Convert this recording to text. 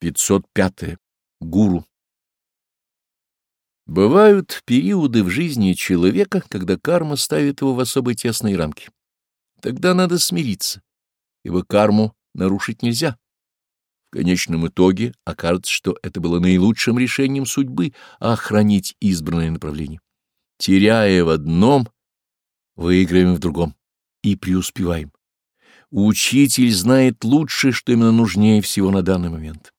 505. Гуру. Бывают периоды в жизни человека, когда карма ставит его в особо тесные рамки. Тогда надо смириться, ибо карму нарушить нельзя. В конечном итоге окажется, что это было наилучшим решением судьбы — охранить избранное направление. Теряя в одном, выиграем в другом и преуспеваем. Учитель знает лучше, что именно нужнее всего на данный момент.